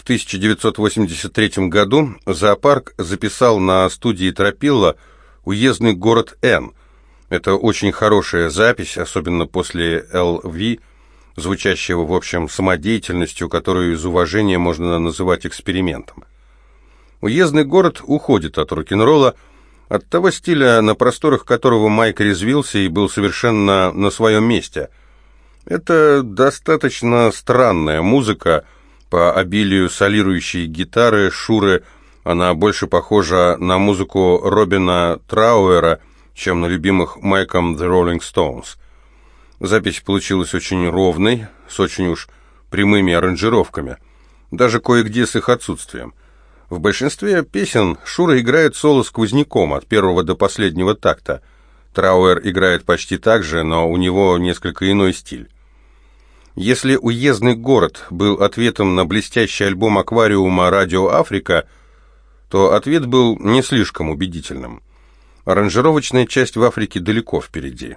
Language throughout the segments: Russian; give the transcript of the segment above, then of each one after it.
В 1983 году зоопарк записал на студии Тропилла «Уездный город Н». Это очень хорошая запись, особенно после «ЛВ», звучащего, в общем, самодеятельностью, которую из уважения можно называть экспериментом. Уездный город уходит от рок-н-ролла, от того стиля, на просторах которого Майк резвился и был совершенно на своем месте. Это достаточно странная музыка, по обилию солирующей гитары, шуры, она больше похожа на музыку Робина Трауэра, чем на любимых Майком The Rolling Stones. Запись получилась очень ровной, с очень уж прямыми аранжировками, даже кое-где с их отсутствием. В большинстве песен Шура играет соло сквозняком от первого до последнего такта. Трауэр играет почти так же, но у него несколько иной стиль. Если «Уездный город» был ответом на блестящий альбом аквариума «Радио Африка», то ответ был не слишком убедительным. Аранжировочная часть в Африке далеко впереди.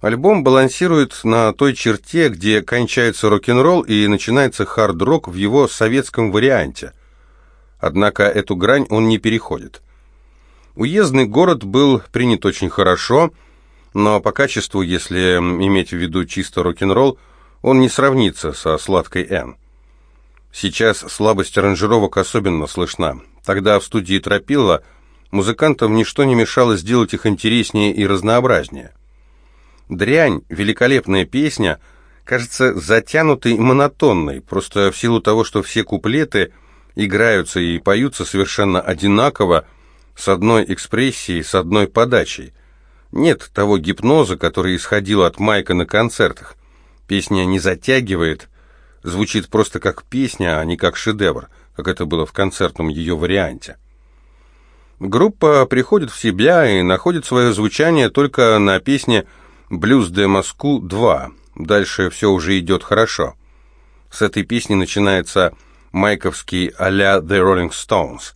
Альбом балансирует на той черте, где кончается рок-н-ролл и начинается хард-рок в его советском варианте – Однако эту грань он не переходит. Уездный город был принят очень хорошо, но по качеству, если иметь в виду чисто рок-н-ролл, он не сравнится со «Сладкой Н». Сейчас слабость аранжировок особенно слышна. Тогда в студии Тропилла музыкантам ничто не мешало сделать их интереснее и разнообразнее. «Дрянь» — великолепная песня, кажется затянутой и монотонной, просто в силу того, что все куплеты играются и поются совершенно одинаково, с одной экспрессией, с одной подачей. Нет того гипноза, который исходил от Майка на концертах. Песня не затягивает, звучит просто как песня, а не как шедевр, как это было в концертном ее варианте. Группа приходит в себя и находит свое звучание только на песне «Блюз де Москву 2». Дальше все уже идет хорошо. С этой песни начинается майковский а-ля The Rolling Stones.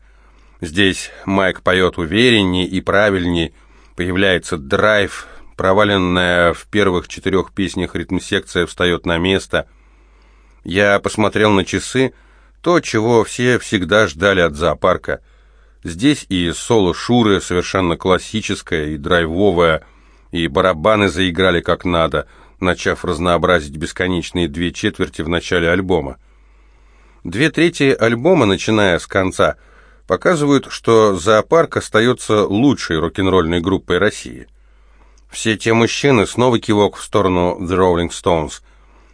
Здесь Майк поет увереннее и правильнее, появляется драйв, проваленная в первых четырех песнях ритм-секция встает на место. Я посмотрел на часы, то, чего все всегда ждали от зоопарка. Здесь и соло Шуры совершенно классическое и драйвовое, и барабаны заиграли как надо, начав разнообразить бесконечные две четверти в начале альбома. Две трети альбома, начиная с конца, показывают, что «Зоопарк» остается лучшей рок-н-ролльной группой России. Все те мужчины, снова кивок в сторону The Rolling Stones.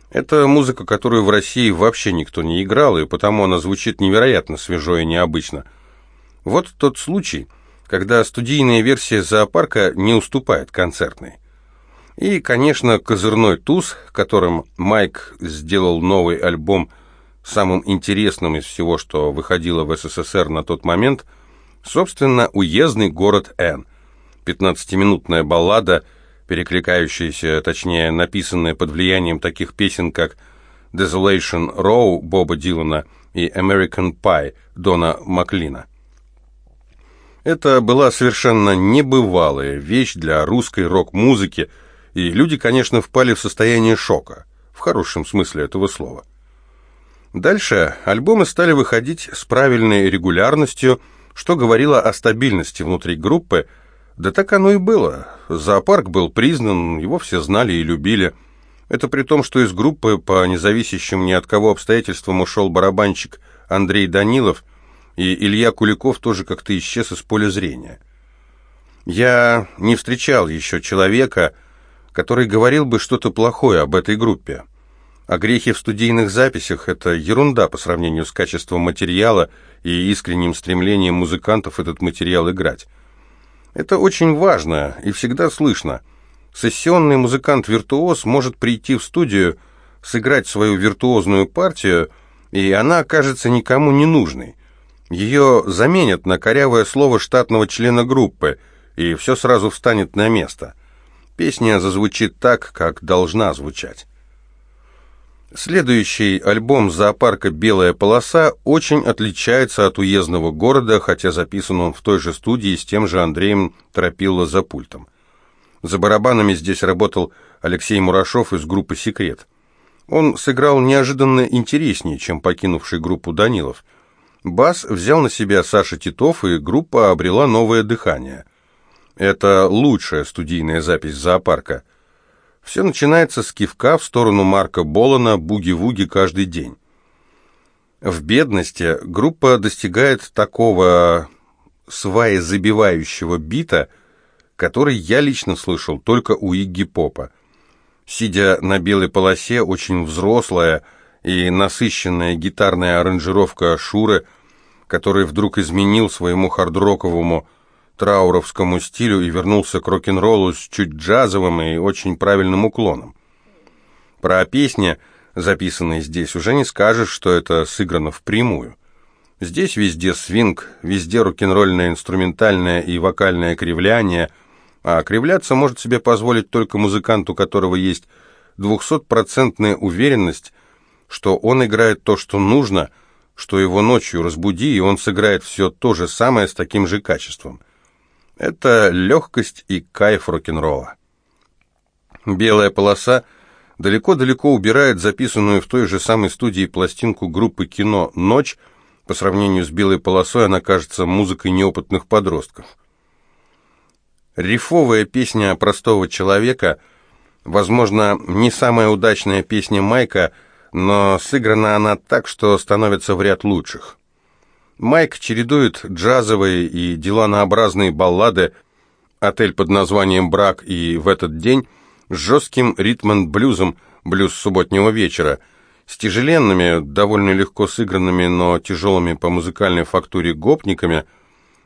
Это музыка, которую в России вообще никто не играл, и потому она звучит невероятно свежо и необычно. Вот тот случай, когда студийная версия «Зоопарка» не уступает концертной. И, конечно, козырной туз, которым Майк сделал новый альбом самым интересным из всего, что выходило в СССР на тот момент, собственно, уездный город Н. 15-минутная баллада, перекликающаяся, точнее, написанная под влиянием таких песен, как «Desolation Row» Боба Дилана и «American Pie» Дона Маклина. Это была совершенно небывалая вещь для русской рок-музыки, и люди, конечно, впали в состояние шока, в хорошем смысле этого слова. Дальше альбомы стали выходить с правильной регулярностью, что говорило о стабильности внутри группы. Да так оно и было. Зоопарк был признан, его все знали и любили. Это при том, что из группы по независящим ни от кого обстоятельствам ушел барабанщик Андрей Данилов, и Илья Куликов тоже как-то исчез из поля зрения. Я не встречал еще человека, который говорил бы что-то плохое об этой группе. А грехи в студийных записях – это ерунда по сравнению с качеством материала и искренним стремлением музыкантов этот материал играть. Это очень важно и всегда слышно. Сессионный музыкант-виртуоз может прийти в студию, сыграть свою виртуозную партию, и она окажется никому не нужной. Ее заменят на корявое слово штатного члена группы, и все сразу встанет на место. Песня зазвучит так, как должна звучать. Следующий альбом зоопарка «Белая полоса» очень отличается от уездного города, хотя записан он в той же студии с тем же Андреем Тропило за пультом. За барабанами здесь работал Алексей Мурашов из группы «Секрет». Он сыграл неожиданно интереснее, чем покинувший группу Данилов. Бас взял на себя Саша Титов, и группа обрела новое дыхание. Это лучшая студийная запись зоопарка. Все начинается с кивка в сторону Марка Болана «Буги-вуги» каждый день. В бедности группа достигает такого сваезабивающего бита, который я лично слышал только у Игги Попа. Сидя на белой полосе, очень взрослая и насыщенная гитарная аранжировка Шуры, который вдруг изменил своему хардроковому трауровскому стилю и вернулся к рок-н-роллу с чуть джазовым и очень правильным уклоном. Про песни, записанные здесь, уже не скажешь, что это сыграно впрямую. Здесь везде свинг, везде рок-н-ролльное инструментальное и вокальное кривляние, а кривляться может себе позволить только музыкант, у которого есть двухсотпроцентная уверенность, что он играет то, что нужно, что его ночью разбуди, и он сыграет все то же самое с таким же качеством – это легкость и кайф рок-н-ролла. Белая полоса далеко-далеко убирает записанную в той же самой студии пластинку группы кино «Ночь». По сравнению с белой полосой она кажется музыкой неопытных подростков. Рифовая песня простого человека, возможно, не самая удачная песня Майка, но сыграна она так, что становится в ряд лучших. Майк чередует джазовые и деланообразные баллады «Отель под названием «Брак» и «В этот день» с жестким ритм-блюзом «Блюз субботнего вечера», с тяжеленными, довольно легко сыгранными, но тяжелыми по музыкальной фактуре гопниками,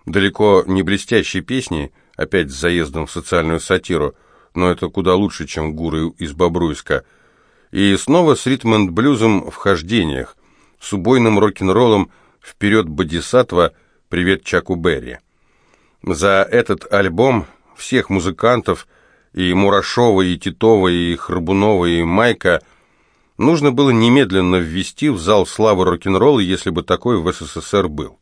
далеко не блестящей песней, опять с заездом в социальную сатиру, но это куда лучше, чем гуры из Бобруйска, и снова с ритм-блюзом в хождениях, с убойным рок-н-роллом, «Вперед, Бодисатва! Привет Чаку Берри!». За этот альбом всех музыкантов, и Мурашова, и Титова, и Храбунова, и Майка, нужно было немедленно ввести в зал славы рок-н-ролла, если бы такой в СССР был.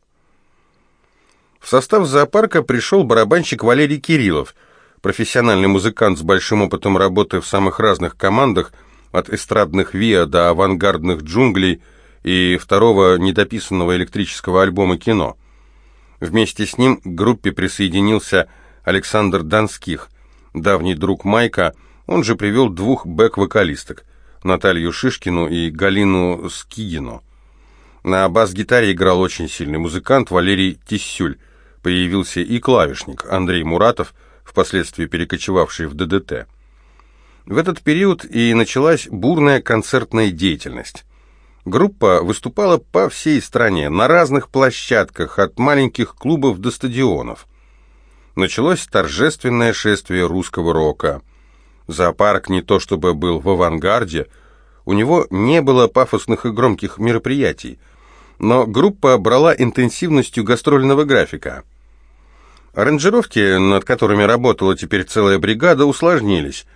В состав зоопарка пришел барабанщик Валерий Кириллов, профессиональный музыкант с большим опытом работы в самых разных командах, от эстрадных ВИА до авангардных джунглей – и второго недописанного электрического альбома «Кино». Вместе с ним к группе присоединился Александр Донских, давний друг Майка, он же привел двух бэк-вокалисток, Наталью Шишкину и Галину Скигину. На бас-гитаре играл очень сильный музыкант Валерий Тиссюль, появился и клавишник Андрей Муратов, впоследствии перекочевавший в ДДТ. В этот период и началась бурная концертная деятельность. Группа выступала по всей стране, на разных площадках, от маленьких клубов до стадионов. Началось торжественное шествие русского рока. Зоопарк не то чтобы был в авангарде, у него не было пафосных и громких мероприятий, но группа брала интенсивностью гастрольного графика. Аранжировки, над которыми работала теперь целая бригада, усложнились.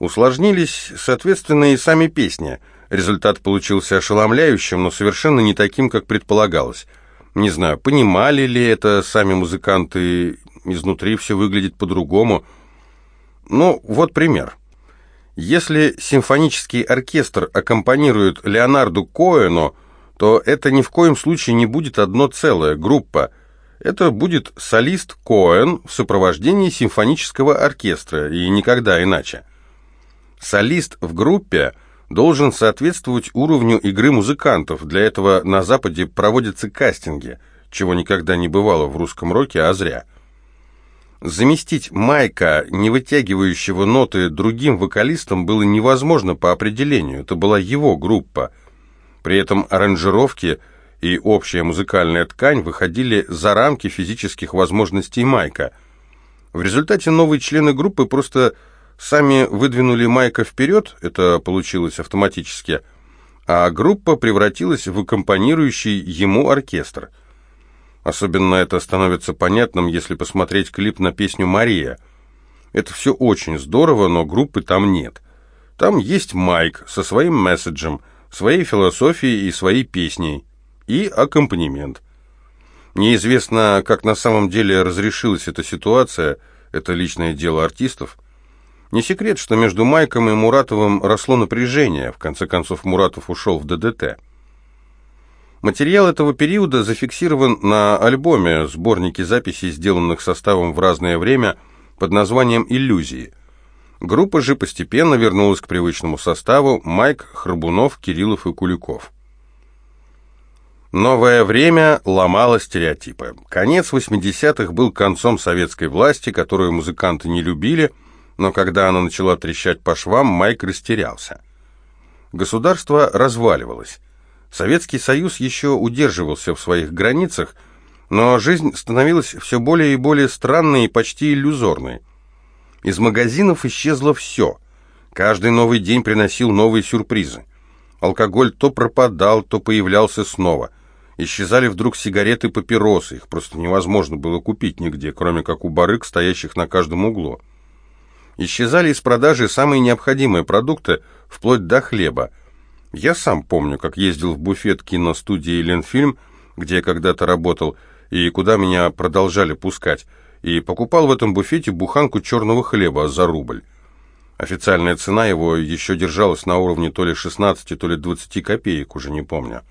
Усложнились, соответственно, и сами песни – Результат получился ошеломляющим, но совершенно не таким, как предполагалось. Не знаю, понимали ли это сами музыканты, изнутри все выглядит по-другому. Ну, вот пример. Если симфонический оркестр аккомпанирует Леонарду Коэну, то это ни в коем случае не будет одно целое, группа. Это будет солист Коэн в сопровождении симфонического оркестра, и никогда иначе. Солист в группе – должен соответствовать уровню игры музыкантов. Для этого на Западе проводятся кастинги, чего никогда не бывало в русском роке, а зря. Заместить Майка, не вытягивающего ноты, другим вокалистом было невозможно по определению. Это была его группа. При этом аранжировки и общая музыкальная ткань выходили за рамки физических возможностей Майка. В результате новые члены группы просто Сами выдвинули Майка вперед, это получилось автоматически, а группа превратилась в аккомпанирующий ему оркестр. Особенно это становится понятным, если посмотреть клип на песню «Мария». Это все очень здорово, но группы там нет. Там есть Майк со своим месседжем, своей философией и своей песней. И аккомпанемент. Неизвестно, как на самом деле разрешилась эта ситуация, это личное дело артистов. Не секрет, что между Майком и Муратовым росло напряжение, в конце концов Муратов ушел в ДДТ. Материал этого периода зафиксирован на альбоме, сборнике записей, сделанных составом в разное время, под названием «Иллюзии». Группа же постепенно вернулась к привычному составу Майк, Храбунов, Кириллов и Куликов. Новое время ломало стереотипы. Конец 80-х был концом советской власти, которую музыканты не любили, но когда она начала трещать по швам, Майк растерялся. Государство разваливалось. Советский Союз еще удерживался в своих границах, но жизнь становилась все более и более странной и почти иллюзорной. Из магазинов исчезло все. Каждый новый день приносил новые сюрпризы. Алкоголь то пропадал, то появлялся снова. Исчезали вдруг сигареты папиросы, их просто невозможно было купить нигде, кроме как у барыг, стоящих на каждом углу. Исчезали из продажи самые необходимые продукты, вплоть до хлеба – я сам помню, как ездил в буфет киностудии «Ленфильм», где я когда-то работал, и куда меня продолжали пускать, и покупал в этом буфете буханку черного хлеба за рубль. Официальная цена его еще держалась на уровне то ли 16, то ли 20 копеек, уже не помню.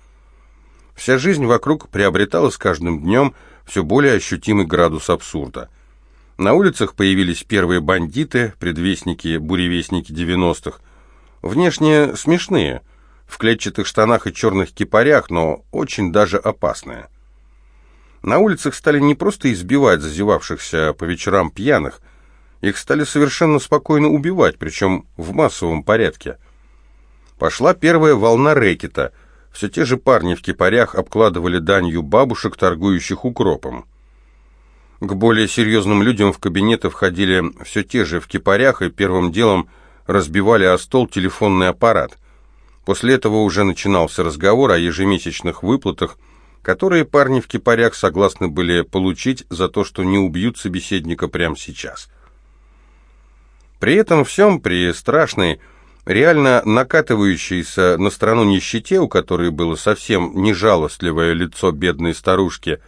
Вся жизнь вокруг приобретала с каждым днем все более ощутимый градус абсурда. На улицах появились первые бандиты, предвестники, буревестники 90-х. Внешне смешные – в клетчатых штанах и черных кипарях, но очень даже опасная. На улицах стали не просто избивать зазевавшихся по вечерам пьяных, их стали совершенно спокойно убивать, причем в массовом порядке. Пошла первая волна рэкета. Все те же парни в кипарях обкладывали данью бабушек, торгующих укропом. К более серьезным людям в кабинеты входили все те же в кипарях и первым делом разбивали о стол телефонный аппарат. После этого уже начинался разговор о ежемесячных выплатах, которые парни в кипарях согласны были получить за то, что не убьют собеседника прямо сейчас. При этом всем, при страшной, реально накатывающейся на страну нищете, у которой было совсем не жалостливое лицо бедной старушки,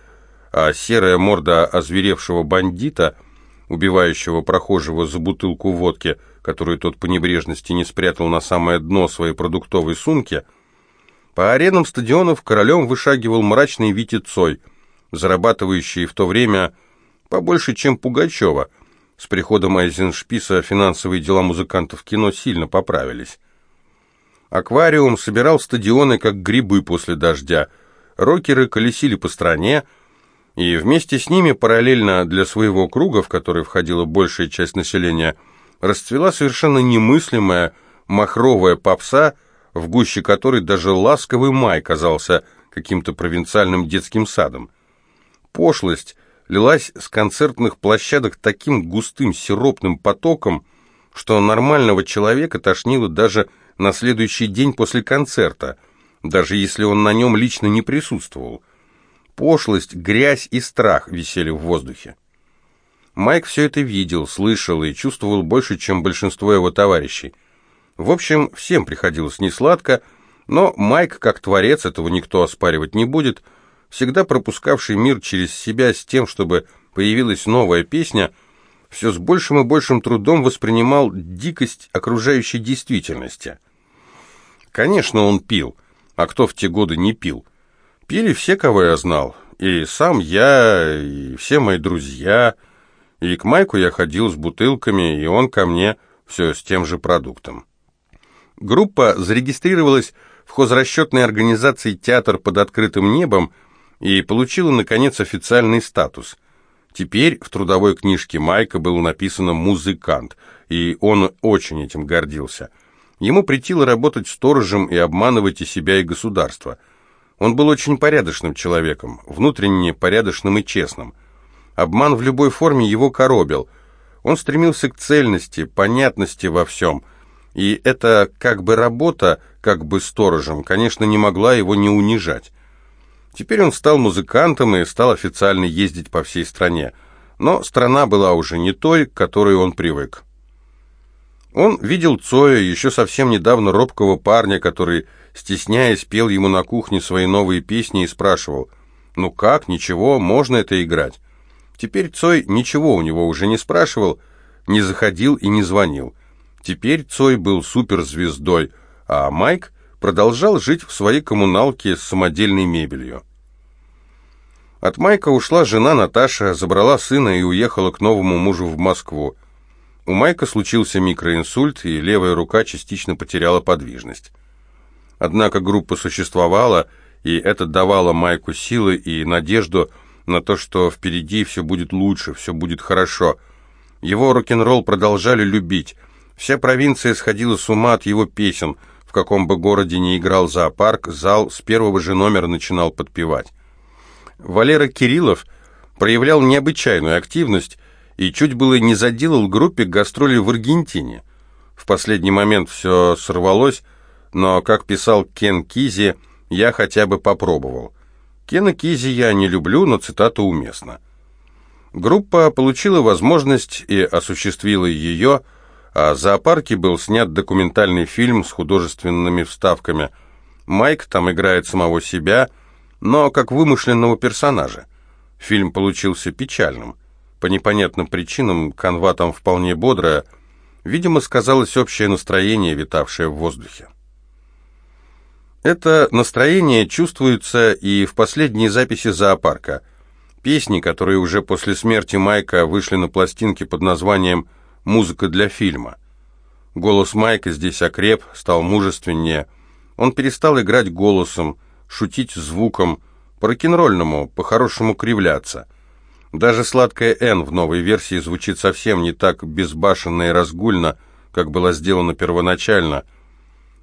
а серая морда озверевшего бандита, убивающего прохожего за бутылку водки – которую тот по небрежности не спрятал на самое дно своей продуктовой сумки, по аренам стадионов королем вышагивал мрачный Витя Цой, зарабатывающий в то время побольше, чем Пугачева. С приходом Айзеншписа финансовые дела музыкантов кино сильно поправились. Аквариум собирал стадионы, как грибы после дождя. Рокеры колесили по стране, и вместе с ними параллельно для своего круга, в который входила большая часть населения – расцвела совершенно немыслимая махровая попса, в гуще которой даже ласковый май казался каким-то провинциальным детским садом. Пошлость лилась с концертных площадок таким густым сиропным потоком, что нормального человека тошнило даже на следующий день после концерта, даже если он на нем лично не присутствовал. Пошлость, грязь и страх висели в воздухе. Майк все это видел, слышал и чувствовал больше, чем большинство его товарищей. В общем, всем приходилось несладко, но Майк, как творец, этого никто оспаривать не будет, всегда пропускавший мир через себя с тем, чтобы появилась новая песня, все с большим и большим трудом воспринимал дикость окружающей действительности. Конечно, он пил, а кто в те годы не пил? Пили все, кого я знал, и сам я, и все мои друзья – и к Майку я ходил с бутылками, и он ко мне все с тем же продуктом. Группа зарегистрировалась в хозрасчетной организации «Театр под открытым небом» и получила, наконец, официальный статус. Теперь в трудовой книжке Майка было написано «музыкант», и он очень этим гордился. Ему претило работать сторожем и обманывать и себя, и государство. Он был очень порядочным человеком, внутренне порядочным и честным – Обман в любой форме его коробил. Он стремился к цельности, понятности во всем. И эта как бы работа, как бы сторожем, конечно, не могла его не унижать. Теперь он стал музыкантом и стал официально ездить по всей стране. Но страна была уже не той, к которой он привык. Он видел Цоя, еще совсем недавно робкого парня, который, стесняясь, пел ему на кухне свои новые песни и спрашивал, «Ну как, ничего, можно это играть?» Теперь Цой ничего у него уже не спрашивал, не заходил и не звонил. Теперь Цой был суперзвездой, а Майк продолжал жить в своей коммуналке с самодельной мебелью. От Майка ушла жена Наташа, забрала сына и уехала к новому мужу в Москву. У Майка случился микроинсульт, и левая рука частично потеряла подвижность. Однако группа существовала, и это давало Майку силы и надежду на то, что впереди все будет лучше, все будет хорошо. Его рок-н-ролл продолжали любить. Вся провинция сходила с ума от его песен. В каком бы городе ни играл зоопарк, зал с первого же номера начинал подпевать. Валера Кириллов проявлял необычайную активность и чуть было не заделал группе гастроли в Аргентине. В последний момент все сорвалось, но, как писал Кен Кизи, я хотя бы попробовал. Кена Кизи я не люблю, но цитата уместна. Группа получила возможность и осуществила ее, а в зоопарке был снят документальный фильм с художественными вставками. Майк там играет самого себя, но как вымышленного персонажа. Фильм получился печальным. По непонятным причинам канва там вполне бодрая, видимо, сказалось общее настроение, витавшее в воздухе. Это настроение чувствуется и в последней записи зоопарка. Песни, которые уже после смерти Майка вышли на пластинке под названием «Музыка для фильма». Голос Майка здесь окреп, стал мужественнее. Он перестал играть голосом, шутить звуком, по-рок-н-ролльному, по-хорошему кривляться. Даже сладкая «Н» в новой версии звучит совсем не так безбашенно и разгульно, как было сделано первоначально –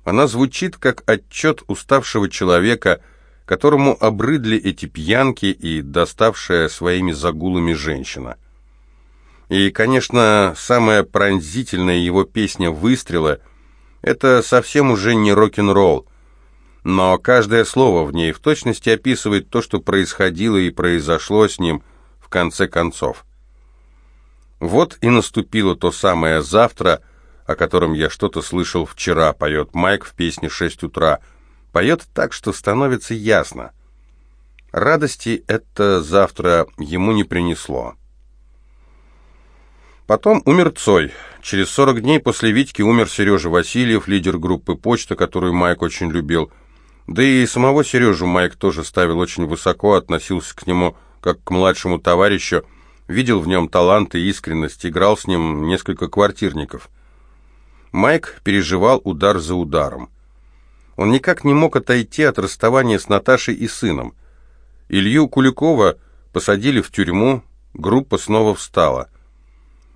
она звучит как отчет уставшего человека, которому обрыдли эти пьянки и доставшая своими загулами женщина. И, конечно, самая пронзительная его песня «Выстрелы» — это совсем уже не рок-н-ролл, но каждое слово в ней в точности описывает то, что происходило и произошло с ним в конце концов. Вот и наступило то самое завтра — о котором я что-то слышал вчера, поет Майк в песне «Шесть утра». Поет так, что становится ясно. Радости это завтра ему не принесло. Потом умер Цой. Через 40 дней после Витьки умер Сережа Васильев, лидер группы «Почта», которую Майк очень любил. Да и самого Сережу Майк тоже ставил очень высоко, относился к нему как к младшему товарищу, видел в нем талант и искренность, играл с ним несколько квартирников – Майк переживал удар за ударом. Он никак не мог отойти от расставания с Наташей и сыном. Илью Куликова посадили в тюрьму, группа снова встала.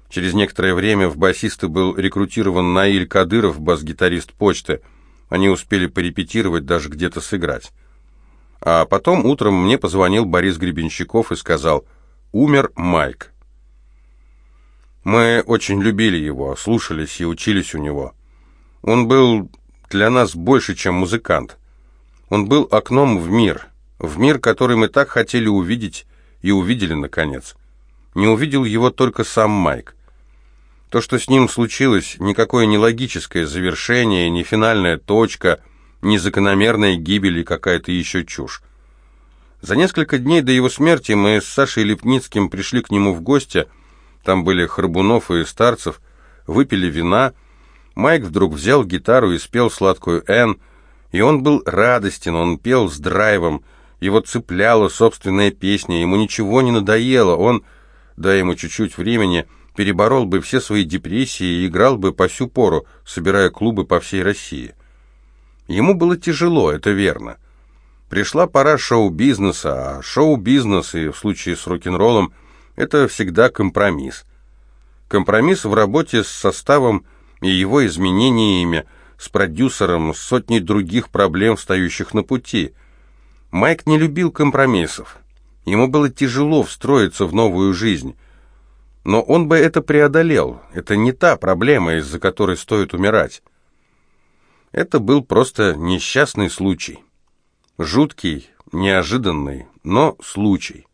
Через некоторое время в басисты был рекрутирован Наиль Кадыров, бас-гитарист «Почты». Они успели порепетировать, даже где-то сыграть. А потом утром мне позвонил Борис Гребенщиков и сказал «Умер Майк». Мы очень любили его, слушались и учились у него. Он был для нас больше, чем музыкант. Он был окном в мир, в мир, который мы так хотели увидеть и увидели, наконец. Не увидел его только сам Майк. То, что с ним случилось, никакое не логическое завершение, не финальная точка, не закономерная гибель и какая-то еще чушь. За несколько дней до его смерти мы с Сашей Лепницким пришли к нему в гости – там были Храбунов и Старцев, выпили вина. Майк вдруг взял гитару и спел сладкую «Н», и он был радостен, он пел с драйвом, его цепляла собственная песня, ему ничего не надоело, он, дай ему чуть-чуть времени, переборол бы все свои депрессии и играл бы по всю пору, собирая клубы по всей России. Ему было тяжело, это верно. Пришла пора шоу-бизнеса, а шоу-бизнес, и в случае с рок-н-роллом – это всегда компромисс. Компромисс в работе с составом и его изменениями, с продюсером, с сотней других проблем, встающих на пути. Майк не любил компромиссов. Ему было тяжело встроиться в новую жизнь. Но он бы это преодолел. Это не та проблема, из-за которой стоит умирать. Это был просто несчастный случай. Жуткий, неожиданный, но случай.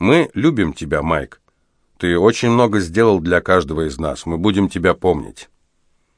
Мы любим тебя, Майк. Ты очень много сделал для каждого из нас. Мы будем тебя помнить.